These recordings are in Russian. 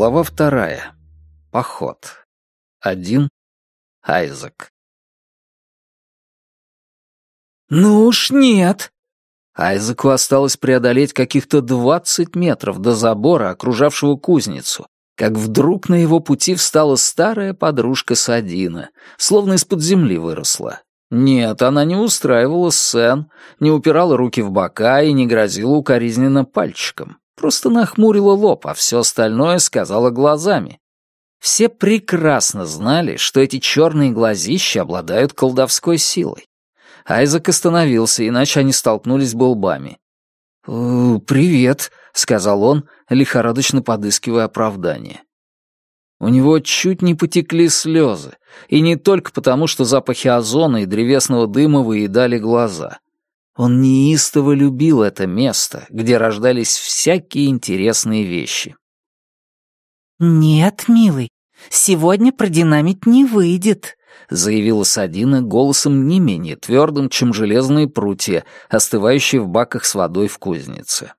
Глава вторая. Поход. Один. Айзек. «Ну уж нет!» Айзеку осталось преодолеть каких-то двадцать метров до забора, окружавшего кузницу, как вдруг на его пути встала старая подружка Садина, словно из-под земли выросла. Нет, она не устраивала сцен, не упирала руки в бока и не грозила укоризненно пальчиком просто нахмурила лоб, а все остальное сказала глазами. Все прекрасно знали, что эти черные глазища обладают колдовской силой. Айзек остановился, иначе они столкнулись бы лбами. «Э, «Привет», — сказал он, лихорадочно подыскивая оправдание. У него чуть не потекли слезы, и не только потому, что запахи озона и древесного дыма выедали глаза — он неистово любил это место, где рождались всякие интересные вещи. «Нет, милый, сегодня про динамит не выйдет», — заявила Садина голосом не менее твердым, чем железные прутья, остывающие в баках с водой в кузнице.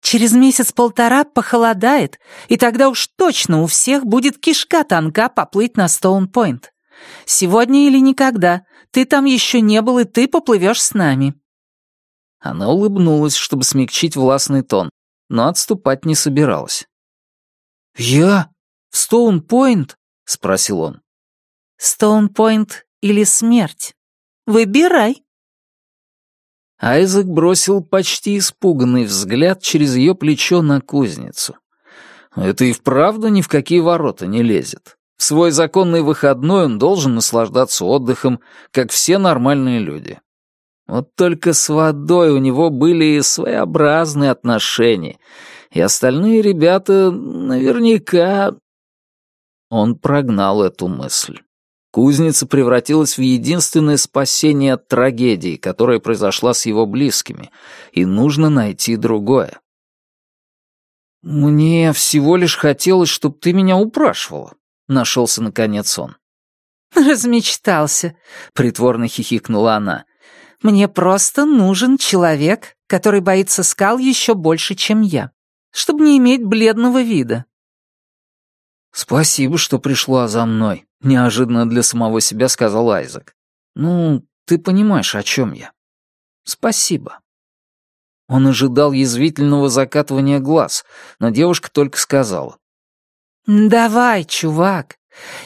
«Через месяц-полтора похолодает, и тогда уж точно у всех будет кишка танка поплыть на Стоунпойнт. Сегодня или никогда, ты там еще не был, и ты поплывешь с нами». Она улыбнулась, чтобы смягчить властный тон, но отступать не собиралась. «Я? В Стоун-Пойнт?» — спросил он. «Стоун-Пойнт или смерть? Выбирай!» Айзек бросил почти испуганный взгляд через ее плечо на кузницу. Это и вправду ни в какие ворота не лезет свой законный выходной он должен наслаждаться отдыхом, как все нормальные люди. Вот только с водой у него были своеобразные отношения, и остальные ребята наверняка... Он прогнал эту мысль. Кузница превратилась в единственное спасение от трагедии, которая произошла с его близкими, и нужно найти другое. «Мне всего лишь хотелось, чтобы ты меня упрашивала», Нашелся наконец он. «Размечтался», — притворно хихикнула она. «Мне просто нужен человек, который боится скал еще больше, чем я, чтобы не иметь бледного вида». «Спасибо, что пришла за мной», — неожиданно для самого себя сказал Айзек. «Ну, ты понимаешь, о чем я». «Спасибо». Он ожидал язвительного закатывания глаз, но девушка только сказала. «Давай, чувак,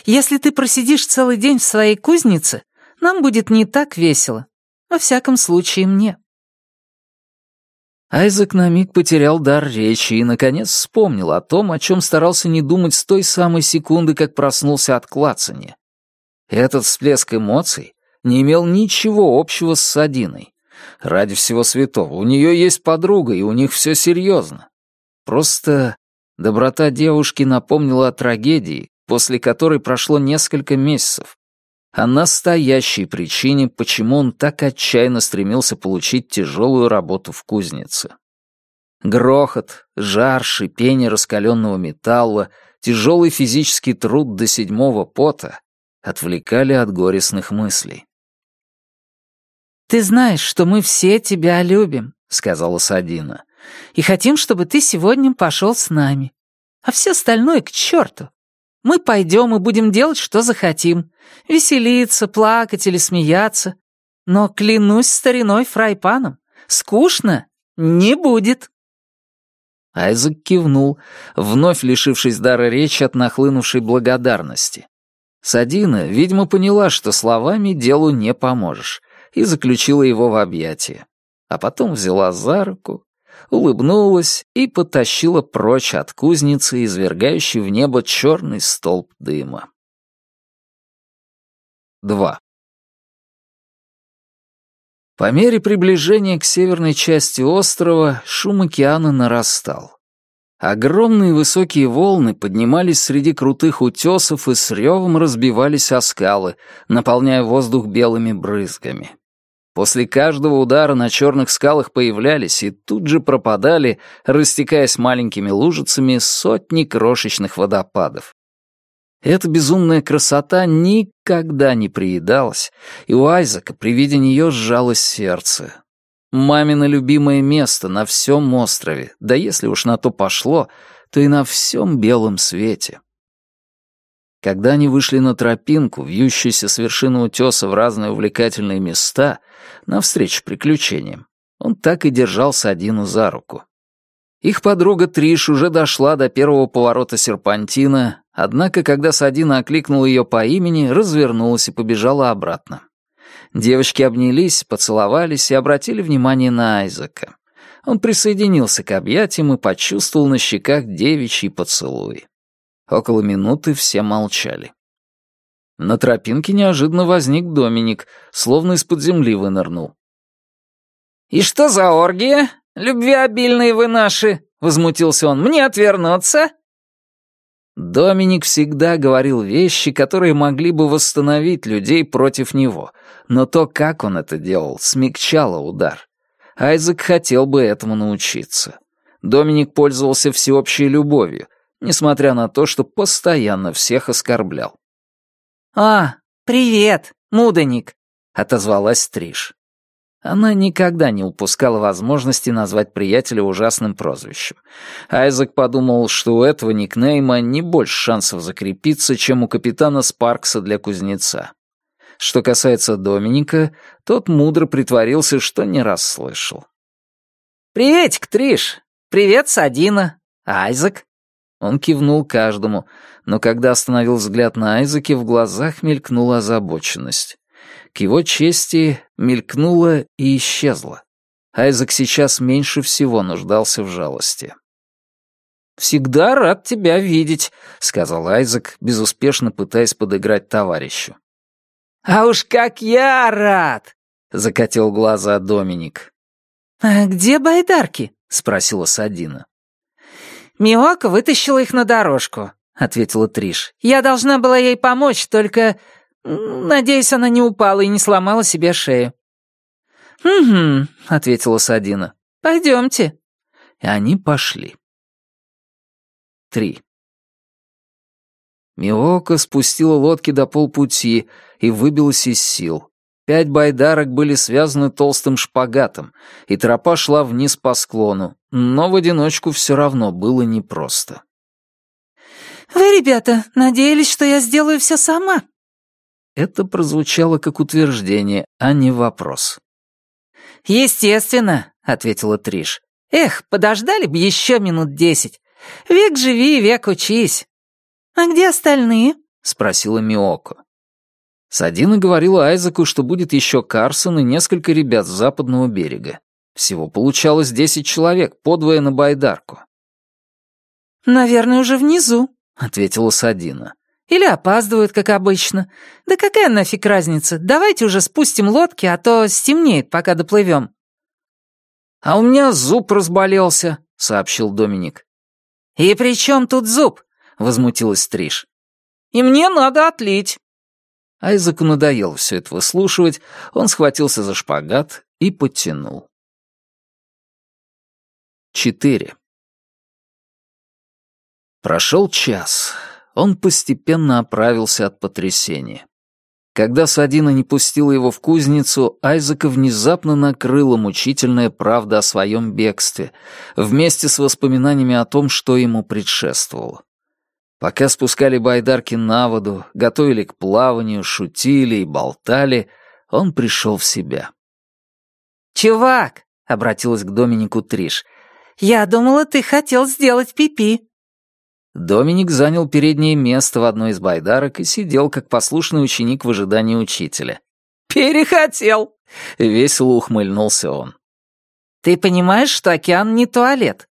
если ты просидишь целый день в своей кузнице, нам будет не так весело. Во всяком случае, мне». Айзек на миг потерял дар речи и, наконец, вспомнил о том, о чем старался не думать с той самой секунды, как проснулся от клацания. Этот всплеск эмоций не имел ничего общего с Садиной. Ради всего святого, у нее есть подруга, и у них все серьезно. Просто Доброта девушки напомнила о трагедии, после которой прошло несколько месяцев, о настоящей причине, почему он так отчаянно стремился получить тяжелую работу в кузнице. Грохот, жар, шипение раскаленного металла, тяжелый физический труд до седьмого пота отвлекали от горестных мыслей. «Ты знаешь, что мы все тебя любим», — сказала Садина и хотим, чтобы ты сегодня пошел с нами. А все остальное к черту. Мы пойдем и будем делать, что захотим. Веселиться, плакать или смеяться. Но клянусь стариной фрайпаном, скучно не будет». Айзек кивнул, вновь лишившись дара речи от нахлынувшей благодарности. Садина, видимо, поняла, что словами делу не поможешь, и заключила его в объятия. А потом взяла за руку улыбнулась и потащила прочь от кузницы, извергающей в небо черный столб дыма. 2. По мере приближения к северной части острова шум океана нарастал. Огромные высокие волны поднимались среди крутых утесов и с ревом разбивались о скалы, наполняя воздух белыми брызгами. После каждого удара на черных скалах появлялись и тут же пропадали, растекаясь маленькими лужицами, сотни крошечных водопадов. Эта безумная красота никогда не приедалась, и у Айзека при виде нее сжалось сердце. Мамино любимое место на всем острове, да если уж на то пошло, то и на всем белом свете. Когда они вышли на тропинку, вьющуюся с вершины утеса в разные увлекательные места, навстречу приключениям, он так и держался Адину за руку. Их подруга Триш уже дошла до первого поворота серпантина, однако, когда Садина окликнула ее по имени, развернулась и побежала обратно. Девочки обнялись, поцеловались и обратили внимание на Айзека. Он присоединился к объятиям и почувствовал на щеках девичий поцелуй. Около минуты все молчали. На тропинке неожиданно возник Доминик, словно из-под земли вынырнул. «И что за оргия? любви обильные вы наши!» — возмутился он. «Мне отвернуться?» Доминик всегда говорил вещи, которые могли бы восстановить людей против него, но то, как он это делал, смягчало удар. Айзек хотел бы этому научиться. Доминик пользовался всеобщей любовью — несмотря на то, что постоянно всех оскорблял. «А, привет, муденик!» — отозвалась Триш. Она никогда не упускала возможности назвать приятеля ужасным прозвищем. Айзек подумал, что у этого никнейма не больше шансов закрепиться, чем у капитана Спаркса для кузнеца. Что касается Доминика, тот мудро притворился, что не расслышал. «Приветик, Триш! Привет, Садина! Айзек!» Он кивнул каждому, но когда остановил взгляд на Айзеке, в глазах мелькнула озабоченность. К его чести мелькнула и исчезла. Айзек сейчас меньше всего нуждался в жалости. «Всегда рад тебя видеть», — сказал Айзек, безуспешно пытаясь подыграть товарищу. «А уж как я рад!» — закатил глаза Доминик. «А где байдарки?» — спросила Садина. Миока вытащила их на дорожку», — ответила Триш. «Я должна была ей помочь, только... Надеюсь, она не упала и не сломала себе шею». «Угу», — ответила Садина. «Пойдемте». И они пошли. Три. Миока спустила лодки до полпути и выбилась из сил. Пять байдарок были связаны толстым шпагатом, и тропа шла вниз по склону, но в одиночку все равно было непросто. «Вы, ребята, надеялись, что я сделаю все сама?» Это прозвучало как утверждение, а не вопрос. «Естественно», — ответила Триш. «Эх, подождали бы еще минут десять. Век живи, век учись». «А где остальные?» — спросила Миоко. Садина говорила Айзеку, что будет еще Карсон и несколько ребят с западного берега. Всего получалось десять человек, подвое на байдарку. «Наверное, уже внизу», — ответила Садина. «Или опаздывают, как обычно. Да какая нафиг разница? Давайте уже спустим лодки, а то стемнеет, пока доплывем». «А у меня зуб разболелся», — сообщил Доминик. «И при чем тут зуб?» — возмутилась Стриж. «И мне надо отлить», Айзеку надоело все это выслушивать, он схватился за шпагат и подтянул. 4. Прошел час. Он постепенно оправился от потрясения. Когда Садина не пустила его в кузницу, Айзека внезапно накрыла мучительная правда о своем бегстве, вместе с воспоминаниями о том, что ему предшествовало. Пока спускали байдарки на воду, готовили к плаванию, шутили и болтали, он пришел в себя. «Чувак!» — обратилась к Доминику Триш. «Я думала, ты хотел сделать пипи». -пи. Доминик занял переднее место в одной из байдарок и сидел, как послушный ученик в ожидании учителя. «Перехотел!» — весело ухмыльнулся он. «Ты понимаешь, что океан не туалет?»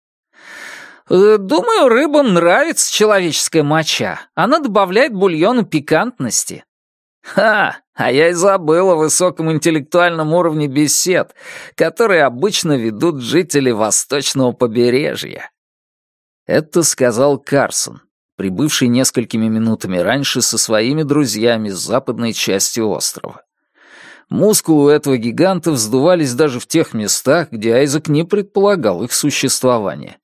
«Думаю, рыбам нравится человеческая моча. Она добавляет бульону пикантности». «Ха! А я и забыл о высоком интеллектуальном уровне бесед, которые обычно ведут жители восточного побережья». Это сказал Карсон, прибывший несколькими минутами раньше со своими друзьями с западной части острова. Мускулы у этого гиганта вздувались даже в тех местах, где Айзек не предполагал их существование.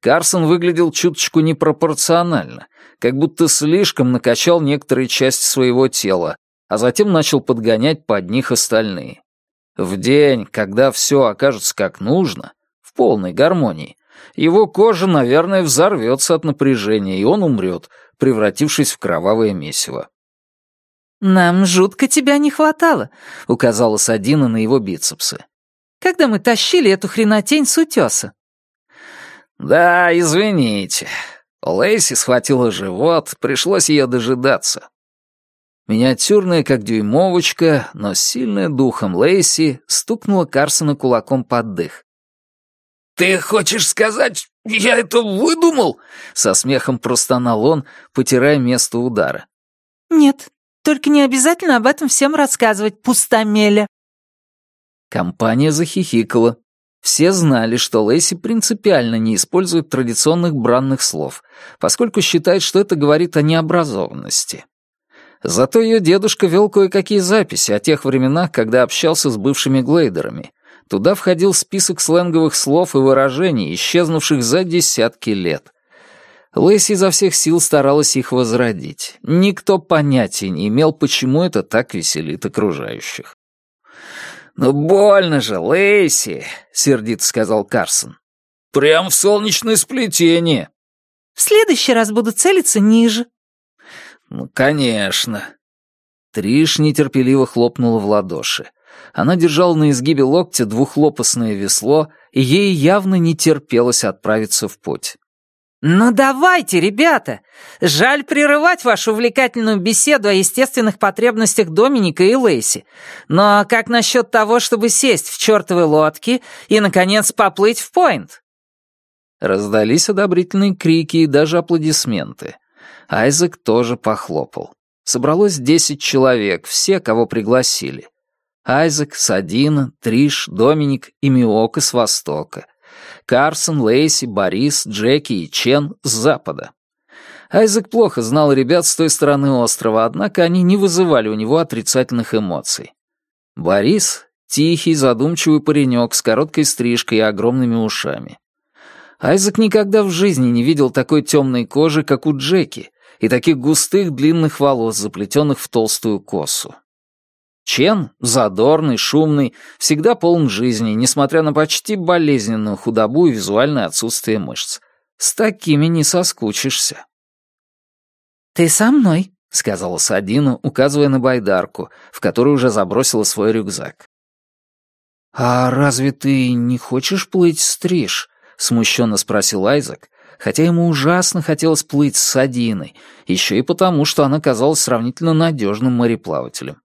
Карсон выглядел чуточку непропорционально, как будто слишком накачал некоторые части своего тела, а затем начал подгонять под них остальные. В день, когда все окажется как нужно, в полной гармонии, его кожа, наверное, взорвется от напряжения, и он умрет, превратившись в кровавое месиво. «Нам жутко тебя не хватало», — указала Садина на его бицепсы. «Когда мы тащили эту хренотень с утеса?» «Да, извините». Лэйси схватила живот, пришлось ее дожидаться. Миниатюрная, как дюймовочка, но сильная духом Лейси стукнула Карсона кулаком под дых. «Ты хочешь сказать, я это выдумал?» Со смехом простонал он, потирая место удара. «Нет, только не обязательно об этом всем рассказывать, пустомеля». Компания захихикала. Все знали, что Лэйси принципиально не использует традиционных бранных слов, поскольку считает, что это говорит о необразованности. Зато ее дедушка вел кое-какие записи о тех временах, когда общался с бывшими глейдерами. Туда входил список сленговых слов и выражений, исчезнувших за десятки лет. Лэйси изо всех сил старалась их возродить. Никто понятия не имел, почему это так веселит окружающих. «Ну больно же, Лэйси!» — сердито сказал Карсон. «Прям в солнечное сплетение!» «В следующий раз буду целиться ниже». «Ну, конечно!» Триш нетерпеливо хлопнула в ладоши. Она держала на изгибе локтя двухлопастное весло, и ей явно не терпелось отправиться в путь. «Ну давайте, ребята! Жаль прерывать вашу увлекательную беседу о естественных потребностях Доминика и Лейси. Но как насчет того, чтобы сесть в чертовой лодке и, наконец, поплыть в Пойнт?» Раздались одобрительные крики и даже аплодисменты. Айзек тоже похлопал. Собралось десять человек, все, кого пригласили. Айзек, Садина, Триш, Доминик и Миока с Востока — Карсон, Лейси, Борис, Джеки и Чен с запада. Айзек плохо знал ребят с той стороны острова, однако они не вызывали у него отрицательных эмоций. Борис — тихий, задумчивый паренек с короткой стрижкой и огромными ушами. Айзек никогда в жизни не видел такой темной кожи, как у Джеки, и таких густых длинных волос, заплетенных в толстую косу. Чен, задорный, шумный, всегда полон жизни, несмотря на почти болезненную худобу и визуальное отсутствие мышц. С такими не соскучишься. «Ты со мной», — сказала Садина, указывая на байдарку, в которую уже забросила свой рюкзак. «А разве ты не хочешь плыть стриж?» — смущенно спросил Айзек, хотя ему ужасно хотелось плыть с Садиной, еще и потому, что она казалась сравнительно надежным мореплавателем.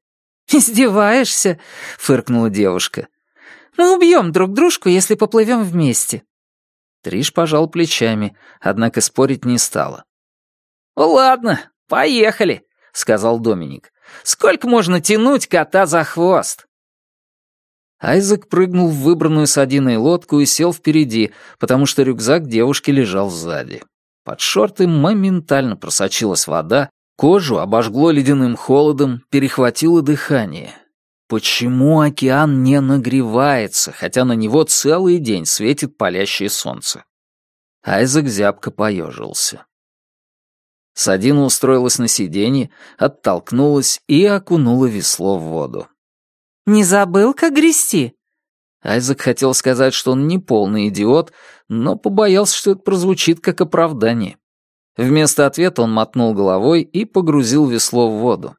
«Издеваешься?» — фыркнула девушка. Ну, «Мы убьем друг дружку, если поплывем вместе». Триш пожал плечами, однако спорить не стала. «Ладно, поехали», — сказал Доминик. «Сколько можно тянуть кота за хвост?» Айзек прыгнул в выбранную с Одиной лодку и сел впереди, потому что рюкзак девушки лежал сзади. Под шорты моментально просочилась вода, Кожу обожгло ледяным холодом, перехватило дыхание. Почему океан не нагревается, хотя на него целый день светит палящее солнце? Айзек зябко поежился. Садина устроилась на сиденье, оттолкнулась и окунула весло в воду. «Не забыл, как грести?» Айзек хотел сказать, что он не полный идиот, но побоялся, что это прозвучит как оправдание. Вместо ответа он мотнул головой и погрузил весло в воду.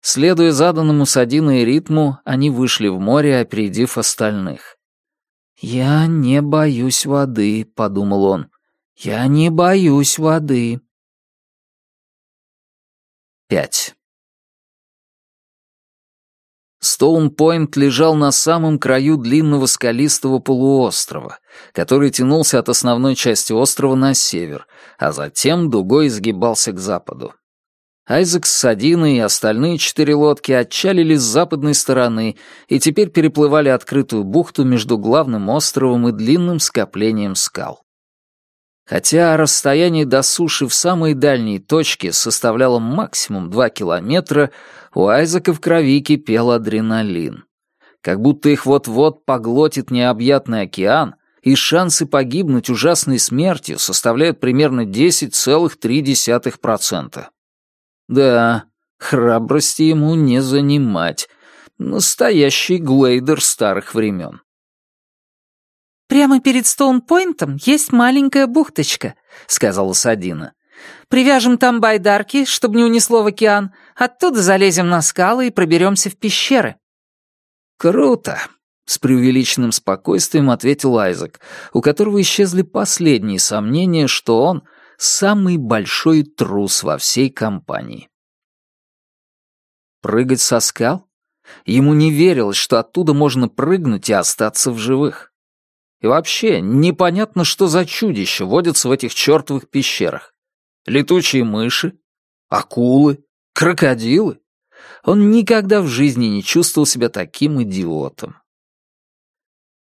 Следуя заданному Садину и ритму, они вышли в море, опередив остальных. «Я не боюсь воды», — подумал он. «Я не боюсь воды». Пять. Стоун-Пойнт лежал на самом краю длинного скалистого полуострова, который тянулся от основной части острова на север, а затем дугой изгибался к западу. Айзек с Садиной и остальные четыре лодки отчалили с западной стороны и теперь переплывали открытую бухту между главным островом и длинным скоплением скал. Хотя расстояние до суши в самой дальней точке составляло максимум 2 километра, у Айзека в крови кипел адреналин. Как будто их вот-вот поглотит необъятный океан, и шансы погибнуть ужасной смертью составляют примерно 10,3%. Да, храбрости ему не занимать. Настоящий глейдер старых времен. Прямо перед Стоунпойнтом есть маленькая бухточка», — сказала Садина. «Привяжем там байдарки, чтобы не унесло в океан. Оттуда залезем на скалы и проберемся в пещеры». «Круто!» — с преувеличенным спокойствием ответил Айзек, у которого исчезли последние сомнения, что он — самый большой трус во всей компании. Прыгать со скал? Ему не верилось, что оттуда можно прыгнуть и остаться в живых. И вообще, непонятно, что за чудище водятся в этих чертовых пещерах. Летучие мыши, акулы, крокодилы. Он никогда в жизни не чувствовал себя таким идиотом.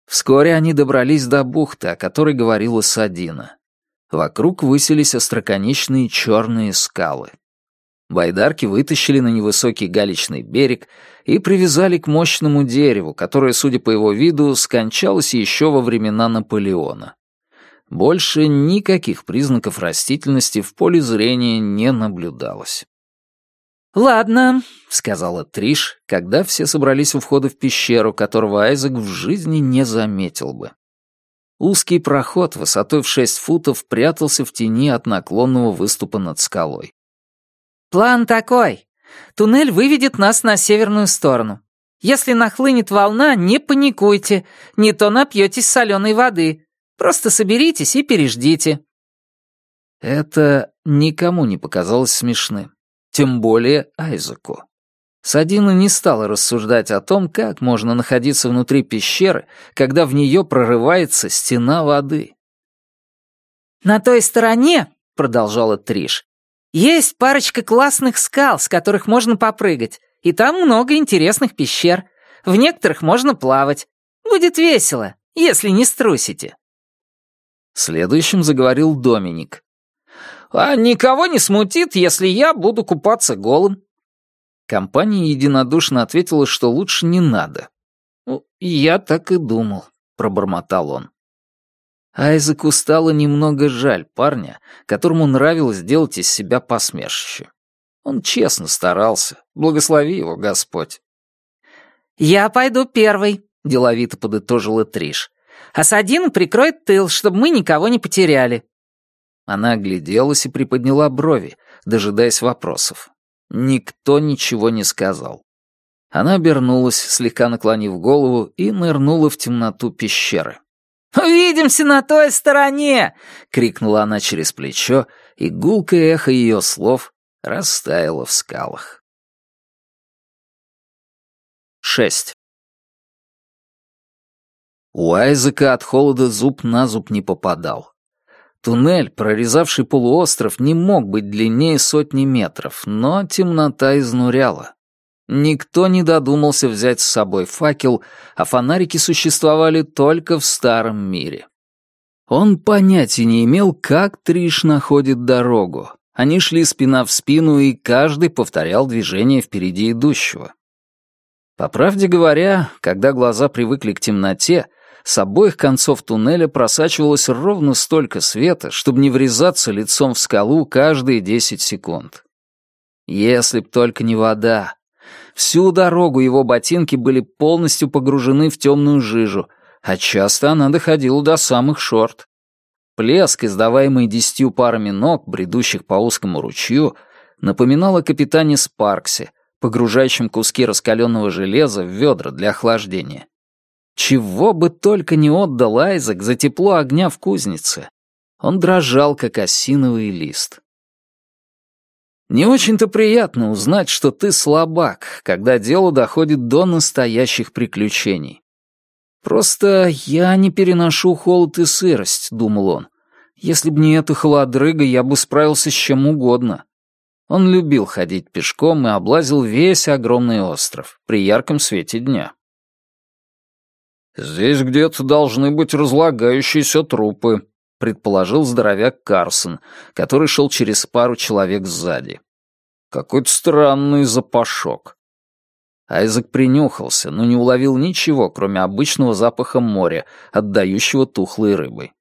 Вскоре они добрались до бухты, о которой говорила Садина. Вокруг высились остроконечные черные скалы. Байдарки вытащили на невысокий галечный берег и привязали к мощному дереву, которое, судя по его виду, скончалось еще во времена Наполеона. Больше никаких признаков растительности в поле зрения не наблюдалось. «Ладно», — сказала Триш, когда все собрались у входа в пещеру, которого Айзек в жизни не заметил бы. Узкий проход высотой в шесть футов прятался в тени от наклонного выступа над скалой. План такой. Туннель выведет нас на северную сторону. Если нахлынет волна, не паникуйте, не то напьетесь соленой воды. Просто соберитесь и переждите». Это никому не показалось смешным, тем более Айзеку. Садина не стала рассуждать о том, как можно находиться внутри пещеры, когда в нее прорывается стена воды. «На той стороне», — продолжала Триш, есть парочка классных скал, с которых можно попрыгать, и там много интересных пещер. В некоторых можно плавать. Будет весело, если не струсите». Следующим заговорил Доминик. «А никого не смутит, если я буду купаться голым». Компания единодушно ответила, что лучше не надо. «Ну, «Я так и думал», — пробормотал он. Айзеку стало немного жаль парня, которому нравилось делать из себя посмешище. Он честно старался. Благослови его, Господь. «Я пойду первый», — деловито подытожила Триш. «Асадин прикроет тыл, чтобы мы никого не потеряли». Она огляделась и приподняла брови, дожидаясь вопросов. Никто ничего не сказал. Она обернулась, слегка наклонив голову, и нырнула в темноту пещеры. «Увидимся на той стороне!» — крикнула она через плечо, и гулкое эхо ее слов растаяло в скалах. Шесть. У Айзека от холода зуб на зуб не попадал. Туннель, прорезавший полуостров, не мог быть длиннее сотни метров, но темнота изнуряла. Никто не додумался взять с собой факел, а фонарики существовали только в старом мире. Он понятия не имел, как Триш находит дорогу. Они шли спина в спину, и каждый повторял движение впереди идущего. По правде говоря, когда глаза привыкли к темноте, с обоих концов туннеля просачивалось ровно столько света, чтобы не врезаться лицом в скалу каждые 10 секунд. Если б только не вода, Всю дорогу его ботинки были полностью погружены в темную жижу, а часто она доходила до самых шорт. Плеск, издаваемый десятью парами ног, бредущих по узкому ручью, напоминал о капитане Спарксе, погружающем куски раскаленного железа в ведра для охлаждения. Чего бы только не отдал Айзек за тепло огня в кузнице. Он дрожал, как осиновый лист. Не очень-то приятно узнать, что ты слабак, когда дело доходит до настоящих приключений. Просто я не переношу холод и сырость, думал он. Если бы не эта холодрыга, я бы справился с чем угодно. Он любил ходить пешком и облазил весь огромный остров при ярком свете дня. «Здесь где-то должны быть разлагающиеся трупы», — предположил здоровяк Карсон, который шел через пару человек сзади. Какой-то странный запашок. Айзек принюхался, но не уловил ничего, кроме обычного запаха моря, отдающего тухлой рыбой.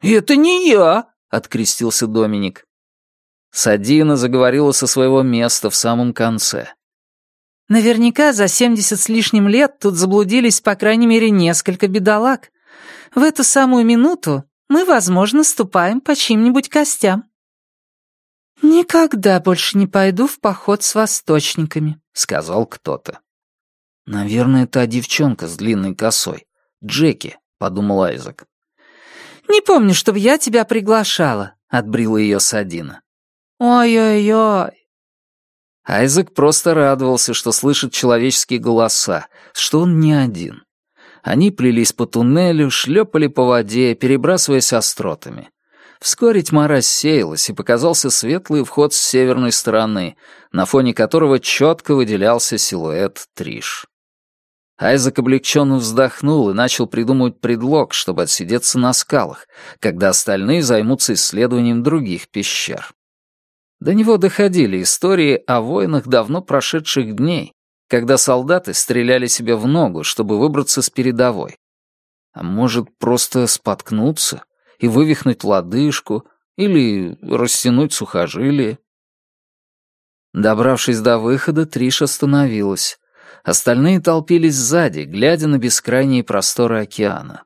«Это не я!» — открестился Доминик. Садина заговорила со своего места в самом конце. «Наверняка за семьдесят с лишним лет тут заблудились, по крайней мере, несколько бедолаг. В эту самую минуту мы, возможно, ступаем по чьим-нибудь костям». «Никогда больше не пойду в поход с восточниками», — сказал кто-то. «Наверное, та девчонка с длинной косой. Джеки», — подумал Айзек. «Не помню, чтобы я тебя приглашала», — отбрила ее Садина. «Ой-ой-ой». Айзек просто радовался, что слышит человеческие голоса, что он не один. Они плелись по туннелю, шлепали по воде, перебрасываясь остротами. Вскоре тьма рассеялась, и показался светлый вход с северной стороны, на фоне которого четко выделялся силуэт Триш. Айзек облегченно вздохнул и начал придумывать предлог, чтобы отсидеться на скалах, когда остальные займутся исследованием других пещер. До него доходили истории о войнах давно прошедших дней, когда солдаты стреляли себе в ногу, чтобы выбраться с передовой. А может, просто споткнуться? и вывихнуть лодыжку или растянуть сухожилие. Добравшись до выхода, Триш остановилась. Остальные толпились сзади, глядя на бескрайние просторы океана.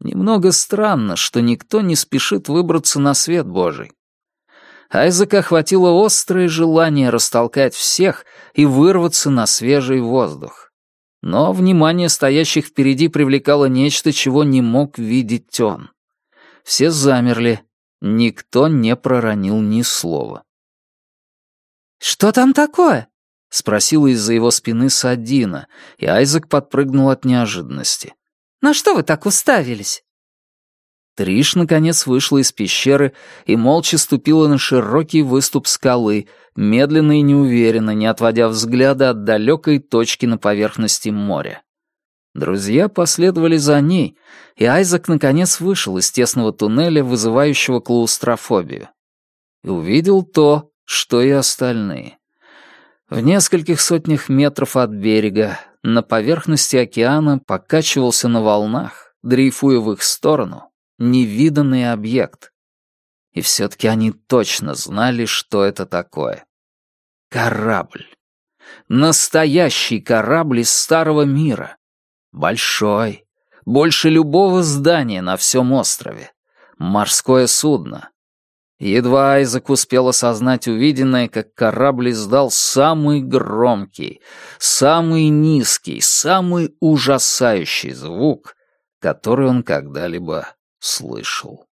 Немного странно, что никто не спешит выбраться на свет Божий. Айзека охватило острое желание растолкать всех и вырваться на свежий воздух. Но внимание стоящих впереди привлекало нечто, чего не мог видеть он все замерли. Никто не проронил ни слова. «Что там такое?» — спросила из-за его спины Садина, и Айзек подпрыгнул от неожиданности. «На что вы так уставились?» Триш, наконец, вышла из пещеры и молча ступила на широкий выступ скалы, медленно и неуверенно, не отводя взгляда от далекой точки на поверхности моря. Друзья последовали за ней, и Айзек наконец вышел из тесного туннеля, вызывающего клаустрофобию. И увидел то, что и остальные. В нескольких сотнях метров от берега, на поверхности океана, покачивался на волнах, дрейфуя в их сторону, невиданный объект. И все-таки они точно знали, что это такое. Корабль. Настоящий корабль из старого мира. Большой. Больше любого здания на всем острове. Морское судно. Едва Айзек успел осознать увиденное, как корабль издал самый громкий, самый низкий, самый ужасающий звук, который он когда-либо слышал.